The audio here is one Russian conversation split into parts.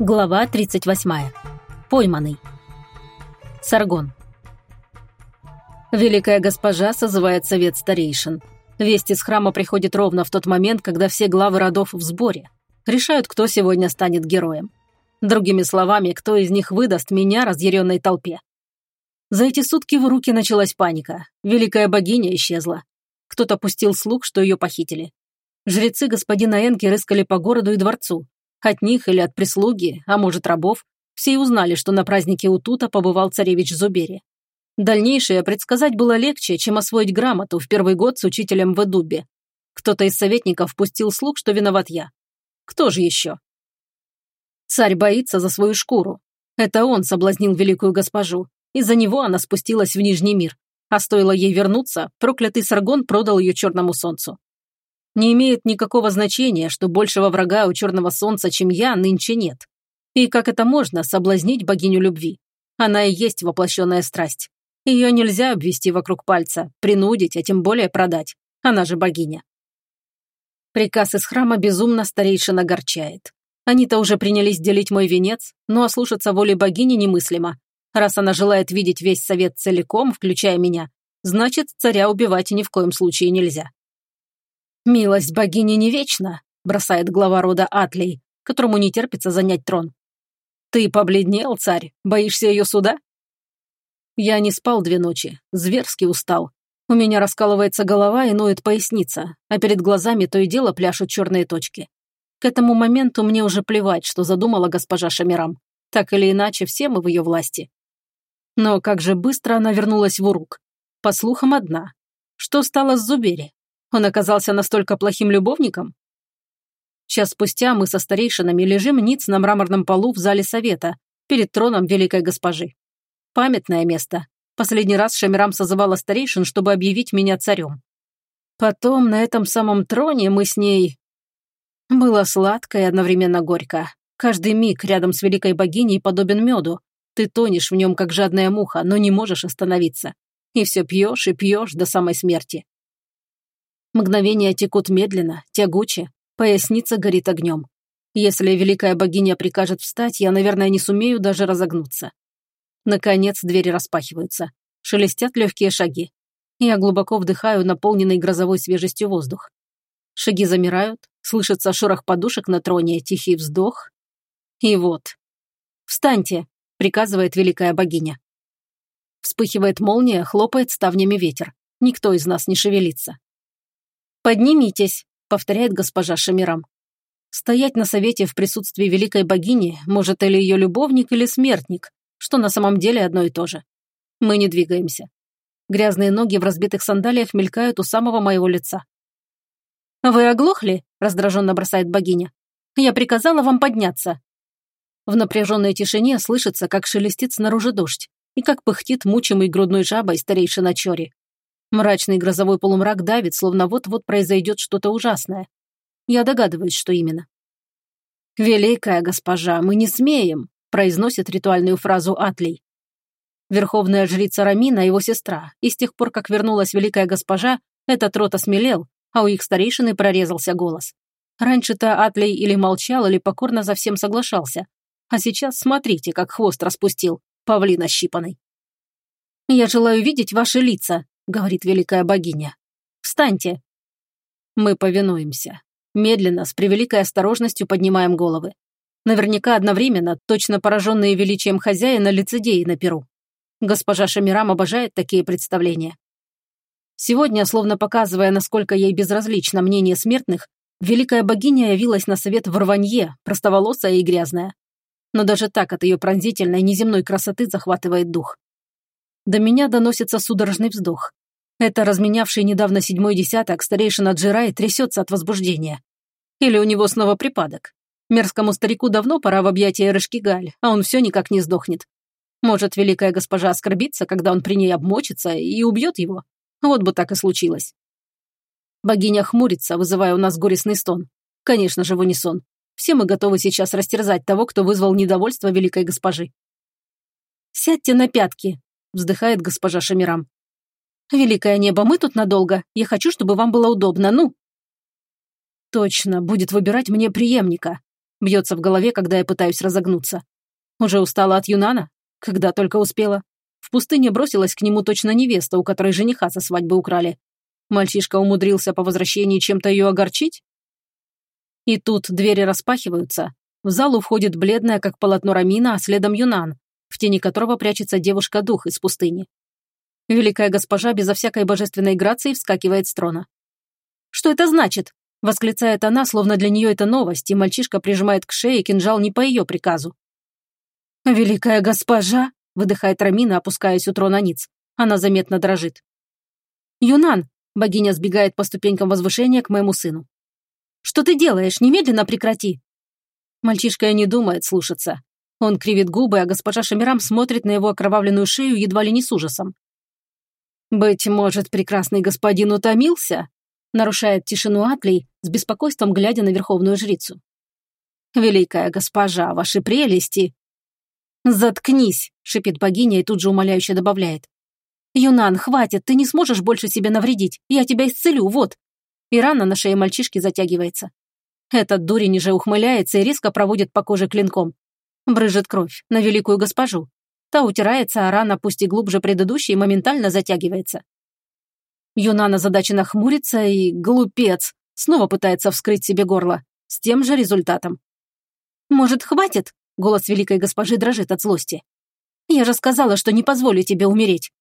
Глава 38. Пойманный. Саргон. Великая госпожа созывает совет старейшин. Весть из храма приходит ровно в тот момент, когда все главы родов в сборе. Решают, кто сегодня станет героем. Другими словами, кто из них выдаст меня разъяренной толпе. За эти сутки в руки началась паника. Великая богиня исчезла. Кто-то пустил слух, что ее похитили. Жрецы господина Энки рыскали по городу и дворцу, от них или от прислуги, а может рабов, все и узнали, что на празднике у Тута побывал царевич Зубери. Дальнейшее предсказать было легче, чем освоить грамоту в первый год с учителем в Эдубе. Кто-то из советников пустил слух, что виноват я. Кто же еще? Царь боится за свою шкуру. Это он соблазнил великую госпожу. Из-за него она спустилась в Нижний мир. А стоило ей вернуться, проклятый Саргон продал ее черному солнцу. Не имеет никакого значения, что большего врага у черного солнца, чем я, нынче нет. И как это можно соблазнить богиню любви? Она и есть воплощенная страсть. Ее нельзя обвести вокруг пальца, принудить, а тем более продать. Она же богиня. Приказ из храма безумно старейшин огорчает. Они-то уже принялись делить мой венец, но ослушаться воли богини немыслимо. Раз она желает видеть весь совет целиком, включая меня, значит, царя убивать ни в коем случае нельзя. «Милость богини не вечна», – бросает глава рода Атлей, которому не терпится занять трон. «Ты побледнел, царь? Боишься ее суда?» Я не спал две ночи, зверски устал. У меня раскалывается голова и ноет поясница, а перед глазами то и дело пляшут черные точки. К этому моменту мне уже плевать, что задумала госпожа Шамирам. Так или иначе, все мы в ее власти. Но как же быстро она вернулась в Урук. По слухам, одна. Что стало с Зубери? Он оказался настолько плохим любовником? Час спустя мы со старейшинами лежим ниц на мраморном полу в зале совета, перед троном великой госпожи. Памятное место. Последний раз Шамирам созывала старейшин, чтобы объявить меня царем. Потом на этом самом троне мы с ней... Было сладко и одновременно горько. Каждый миг рядом с великой богиней подобен меду. Ты тонешь в нем, как жадная муха, но не можешь остановиться. И все пьешь и пьешь до самой смерти. Мгновения текут медленно, тягуче, поясница горит огнем. Если великая богиня прикажет встать, я, наверное, не сумею даже разогнуться. Наконец двери распахиваются. Шелестят легкие шаги. Я глубоко вдыхаю наполненный грозовой свежестью воздух. Шаги замирают, слышится шорох подушек на троне, тихий вздох. И вот. «Встаньте!» — приказывает великая богиня. Вспыхивает молния, хлопает ставнями ветер. Никто из нас не шевелится. «Поднимитесь», — повторяет госпожа Шамирам. Стоять на совете в присутствии великой богини может или ее любовник, или смертник, что на самом деле одно и то же. Мы не двигаемся. Грязные ноги в разбитых сандалиях мелькают у самого моего лица. «Вы оглохли?» – раздраженно бросает богиня. «Я приказала вам подняться». В напряженной тишине слышится, как шелестит снаружи дождь и как пыхтит мучимый грудной жабой старейшина Чори. Мрачный грозовой полумрак давит, словно вот-вот произойдет что-то ужасное. Я догадываюсь, что именно. «Великая госпожа, мы не смеем», произносит ритуальную фразу Атлей. Верховная жрица Рамина его сестра, и с тех пор, как вернулась великая госпожа, этот рот осмелел, а у их старейшины прорезался голос. Раньше-то Атлей или молчал, или покорно за всем соглашался. А сейчас смотрите, как хвост распустил, павлин ощипанный. «Я желаю видеть ваши лица», — говорит великая богиня. «Встаньте!» Мы повинуемся. Медленно, с превеликой осторожностью поднимаем головы. Наверняка одновременно, точно пораженные величием хозяина, лицедеи на перу. Госпожа Шамирам обожает такие представления. Сегодня, словно показывая, насколько ей безразлично мнение смертных, великая богиня явилась на совет в рванье, простоволосая и грязная. Но даже так от ее пронзительной неземной красоты захватывает дух. До меня доносится судорожный вздох. Это разменявший недавно седьмой десяток старейшина Джирай трясется от возбуждения. Или у него снова припадок. Мерзкому старику давно пора в объятия Рышкигаль, а он все никак не сдохнет. Может, великая госпожа оскорбится, когда он при ней обмочится и убьет его? Вот бы так и случилось. Богиня хмурится, вызывая у нас горестный стон. Конечно же, в унисон. Все мы готовы сейчас растерзать того, кто вызвал недовольство великой госпожи. «Сядьте на пятки», вздыхает госпожа Шамирам. «Великое небо, мы тут надолго. Я хочу, чтобы вам было удобно, ну!» «Точно, будет выбирать мне преемника. Бьется в голове, когда я пытаюсь разогнуться. Уже устала от Юнана? Когда только успела. В пустыне бросилась к нему точно невеста, у которой жениха со свадьбы украли. Мальчишка умудрился по возвращении чем-то ее огорчить? И тут двери распахиваются. В залу входит бледная, как полотно Рамина, а следом Юнан, в тени которого прячется девушка-дух из пустыни. Великая госпожа безо всякой божественной грации вскакивает с трона. «Что это значит?» – восклицает она, словно для нее это новость, и мальчишка прижимает к шее кинжал не по ее приказу. «Великая госпожа!» – выдыхает Рамина, опускаясь у трона ниц. Она заметно дрожит. «Юнан!» – богиня сбегает по ступенькам возвышения к моему сыну. «Что ты делаешь? Немедленно прекрати!» Мальчишка и не думает слушаться. Он кривит губы, а госпожа Шамирам смотрит на его окровавленную шею едва ли не с ужасом. «Быть может, прекрасный господин утомился?» нарушает тишину Атлей, с беспокойством глядя на верховную жрицу. «Великая госпожа, ваши прелести!» «Заткнись!» — шипит богиня и тут же умоляюще добавляет. «Юнан, хватит, ты не сможешь больше себе навредить. Я тебя исцелю, вот!» И рана на шее мальчишки затягивается. Этот дурень уже ухмыляется и резко проводит по коже клинком. Брыжет кровь на великую госпожу. Та утирается, а рана, пусть и глубже предыдущей, моментально затягивается. Юнана задача хмурится и, глупец, снова пытается вскрыть себе горло. С тем же результатом. «Может, хватит?» — голос великой госпожи дрожит от злости. «Я же сказала, что не позволю тебе умереть».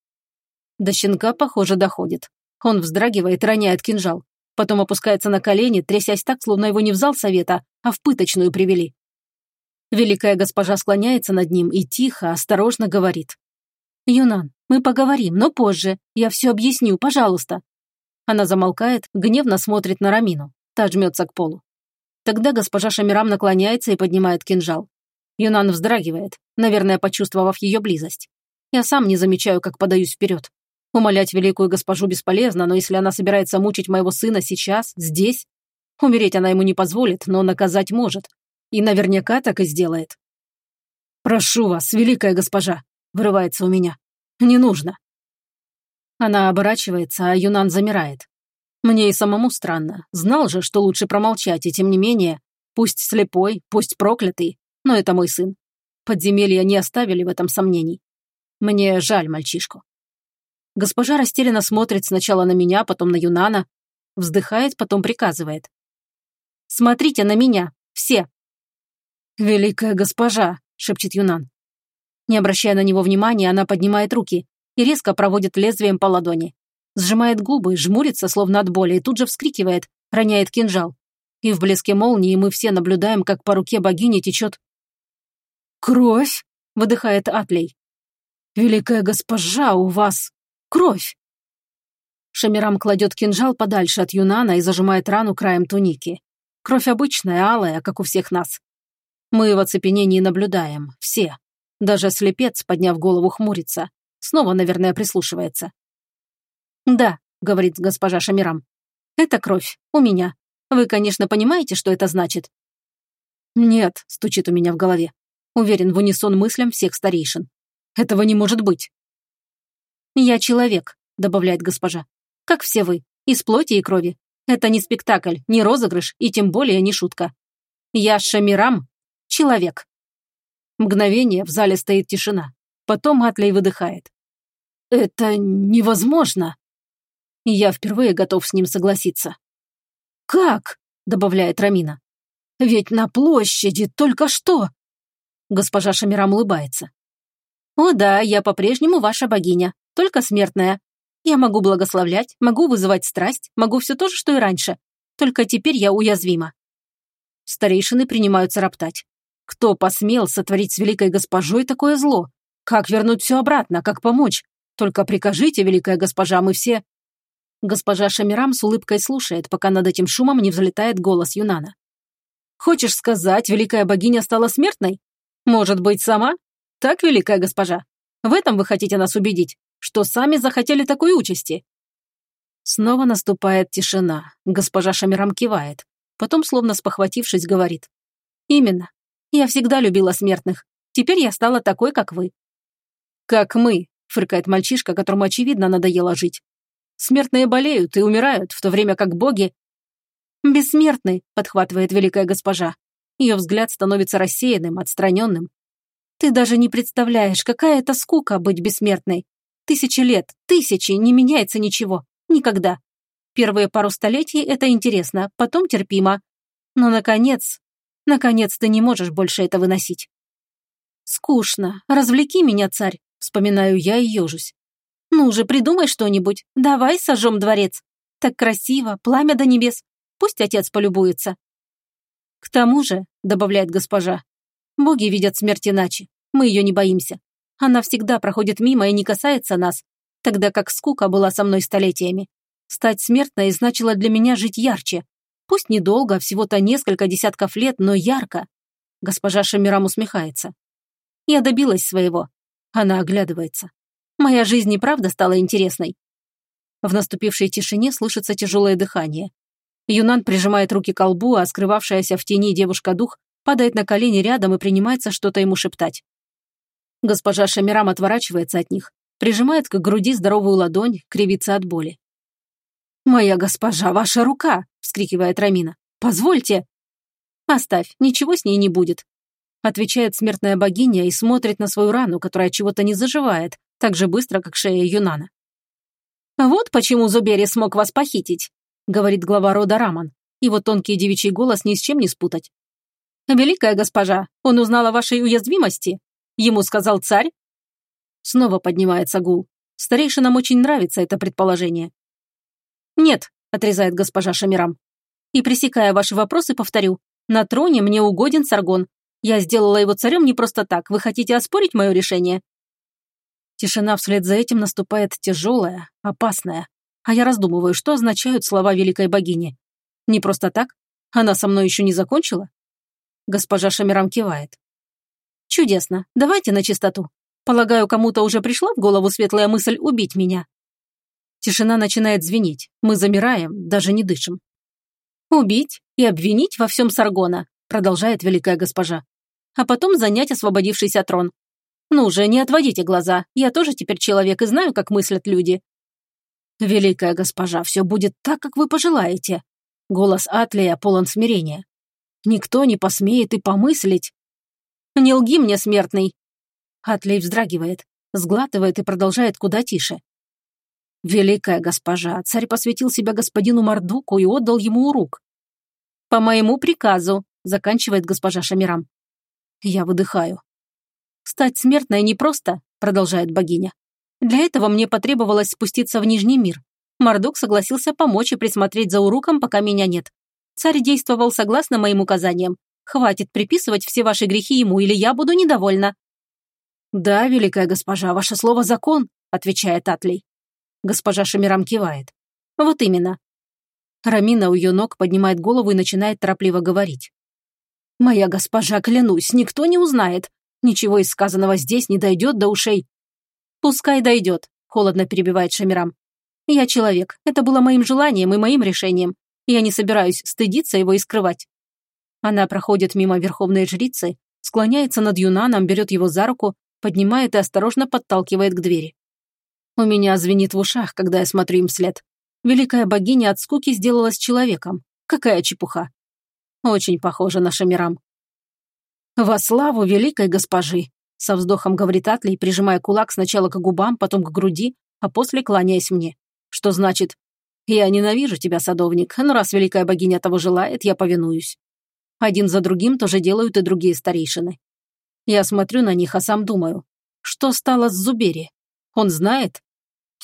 До щенка, похоже, доходит. Он вздрагивает, роняет кинжал. Потом опускается на колени, трясясь так, словно его не в зал совета, а в пыточную привели. Великая госпожа склоняется над ним и тихо, осторожно говорит. «Юнан, мы поговорим, но позже. Я все объясню, пожалуйста». Она замолкает, гневно смотрит на Рамину. Та жмется к полу. Тогда госпожа Шамирам наклоняется и поднимает кинжал. Юнан вздрагивает, наверное, почувствовав ее близость. Я сам не замечаю, как подаюсь вперед. Умолять великую госпожу бесполезно, но если она собирается мучить моего сына сейчас, здесь... Умереть она ему не позволит, но наказать может. И наверняка так и сделает. «Прошу вас, великая госпожа!» — вырывается у меня. «Не нужно!» Она оборачивается, а Юнан замирает. Мне и самому странно. Знал же, что лучше промолчать, и тем не менее, пусть слепой, пусть проклятый, но это мой сын. Подземелья не оставили в этом сомнений. Мне жаль мальчишку. Госпожа растерянно смотрит сначала на меня, потом на Юнана, вздыхает, потом приказывает. «Смотрите на меня, все!» «Великая госпожа!» — шепчет Юнан. Не обращая на него внимания, она поднимает руки и резко проводит лезвием по ладони. Сжимает губы, жмурится, словно от боли, и тут же вскрикивает, роняет кинжал. И в блеске молнии мы все наблюдаем, как по руке богини течет... «Кровь!» — выдыхает Атлей. «Великая госпожа, у вас кровь!» Шамирам кладет кинжал подальше от Юнана и зажимает рану краем туники. Кровь обычная, алая, как у всех нас. Мы в оцепенении наблюдаем, все. Даже слепец, подняв голову, хмурится. Снова, наверное, прислушивается. «Да», — говорит госпожа Шамирам. «Это кровь. У меня. Вы, конечно, понимаете, что это значит?» «Нет», — стучит у меня в голове. Уверен в унисон мыслям всех старейшин. «Этого не может быть». «Я человек», — добавляет госпожа. «Как все вы. Из плоти и крови. Это не спектакль, не розыгрыш и тем более не шутка. Я Шамирам, Человек. Мгновение в зале стоит тишина. Потом Атлей выдыхает. «Это невозможно!» И я впервые готов с ним согласиться. «Как?» — добавляет Рамина. «Ведь на площади только что!» Госпожа Шамирам улыбается. «О да, я по-прежнему ваша богиня, только смертная. Я могу благословлять, могу вызывать страсть, могу все то же, что и раньше. Только теперь я уязвима». Старейшины принимаются роптать. Кто посмел сотворить с великой госпожой такое зло? Как вернуть все обратно? Как помочь? Только прикажите, великая госпожа, мы все...» Госпожа Шамирам с улыбкой слушает, пока над этим шумом не взлетает голос Юнана. «Хочешь сказать, великая богиня стала смертной? Может быть, сама? Так, великая госпожа? В этом вы хотите нас убедить, что сами захотели такой участи?» Снова наступает тишина. Госпожа Шамирам кивает. Потом, словно спохватившись, говорит. «Именно. Я всегда любила смертных. Теперь я стала такой, как вы». «Как мы», — фыркает мальчишка, которому, очевидно, надоело жить. «Смертные болеют и умирают, в то время как боги...» «Бессмертны», — подхватывает великая госпожа. Ее взгляд становится рассеянным, отстраненным. Ты даже не представляешь, какая это скука быть бессмертной. Тысячи лет, тысячи, не меняется ничего. Никогда. Первые пару столетий это интересно, потом терпимо. Но, наконец, наконец ты не можешь больше это выносить. Скучно. Развлеки меня, царь. Вспоминаю я и ежусь. Ну же, придумай что-нибудь. Давай сожжем дворец. Так красиво, пламя до небес. Пусть отец полюбуется. К тому же, добавляет госпожа, боги видят смерть иначе. Мы ее не боимся. Она всегда проходит мимо и не касается нас, тогда как скука была со мной столетиями. Стать смертной значило для меня жить ярче. Пусть недолго, всего-то несколько десятков лет, но ярко. Госпожа Шамирам усмехается. Я добилась своего. Она оглядывается. Моя жизнь и правда стала интересной. В наступившей тишине слышится тяжелое дыхание. Юнан прижимает руки к лбу, а скрывавшаяся в тени девушка-дух падает на колени рядом и принимается что-то ему шептать. Госпожа Шамирам отворачивается от них, прижимает к груди здоровую ладонь, кривится от боли. «Моя госпожа, ваша рука!» — вскрикивает Рамина. «Позвольте!» «Оставь, ничего с ней не будет», — отвечает смертная богиня и смотрит на свою рану, которая чего-то не заживает, так же быстро, как шея Юнана. «Вот почему Зубери смог вас похитить», — говорит глава рода Раман. Его тонкий девичий голос ни с чем не спутать. «Великая госпожа, он узнал о вашей уязвимости. Ему сказал царь?» Снова поднимается гул. Старейшинам очень нравится это предположение. «Нет», — отрезает госпожа Шамирам. «И пресекая ваши вопросы, повторю, на троне мне угоден Саргон. Я сделала его царем не просто так. Вы хотите оспорить мое решение?» Тишина вслед за этим наступает тяжелая, опасная. А я раздумываю, что означают слова великой богини. Не просто так? Она со мной еще не закончила? Госпожа Шамирам кивает. Чудесно. Давайте на чистоту. Полагаю, кому-то уже пришла в голову светлая мысль убить меня. Тишина начинает звенеть. Мы замираем, даже не дышим. «Убить и обвинить во всем Саргона», продолжает великая госпожа. «А потом занять освободившийся трон. Ну же, не отводите глаза. Я тоже теперь человек и знаю, как мыслят люди». «Великая госпожа, все будет так, как вы пожелаете». Голос Атлия полон смирения. «Никто не посмеет и помыслить». «Не лги мне, смертный!» Атлей вздрагивает, сглатывает и продолжает куда тише. «Великая госпожа, царь посвятил себя господину Мардуку и отдал ему урук». «По моему приказу», — заканчивает госпожа Шамирам. Я выдыхаю. «Стать смертной непросто», — продолжает богиня. «Для этого мне потребовалось спуститься в Нижний мир. Мардук согласился помочь и присмотреть за уруком, пока меня нет. Царь действовал согласно моим указаниям. Хватит приписывать все ваши грехи ему, или я буду недовольна». «Да, великая госпожа, ваше слово закон», — отвечает Атлей. Госпожа Шамирам кивает. Вот именно. Рамина у ее ног поднимает голову и начинает торопливо говорить. «Моя госпожа, клянусь, никто не узнает. Ничего из сказанного здесь не дойдет до ушей». «Пускай дойдет», — холодно перебивает Шамирам. «Я человек. Это было моим желанием и моим решением. Я не собираюсь стыдиться его и скрывать». Она проходит мимо верховной жрицы, склоняется над Юнаном, берет его за руку, поднимает и осторожно подталкивает к двери. У меня звенит в ушах, когда я смотрю им вслед. Великая богиня от скуки сделалась человеком. Какая чепуха. Очень похоже на Шамирам. «Во славу великой госпожи!» Со вздохом говорит Атлей, прижимая кулак сначала к губам, потом к груди, а после кланяясь мне. Что значит «Я ненавижу тебя, садовник, но раз великая богиня того желает, я повинуюсь». Один за другим тоже делают и другие старейшины. Я смотрю на них, а сам думаю, что стало с Зубери? Он знает?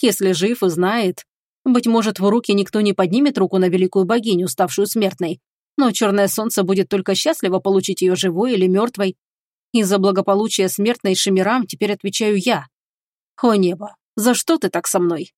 Если жив и знает. Быть может, в руки никто не поднимет руку на великую богиню, ставшую смертной. Но черное солнце будет только счастливо получить ее живой или мертвой. И за благополучие смертной Шемирам теперь отвечаю я. О небо, за что ты так со мной?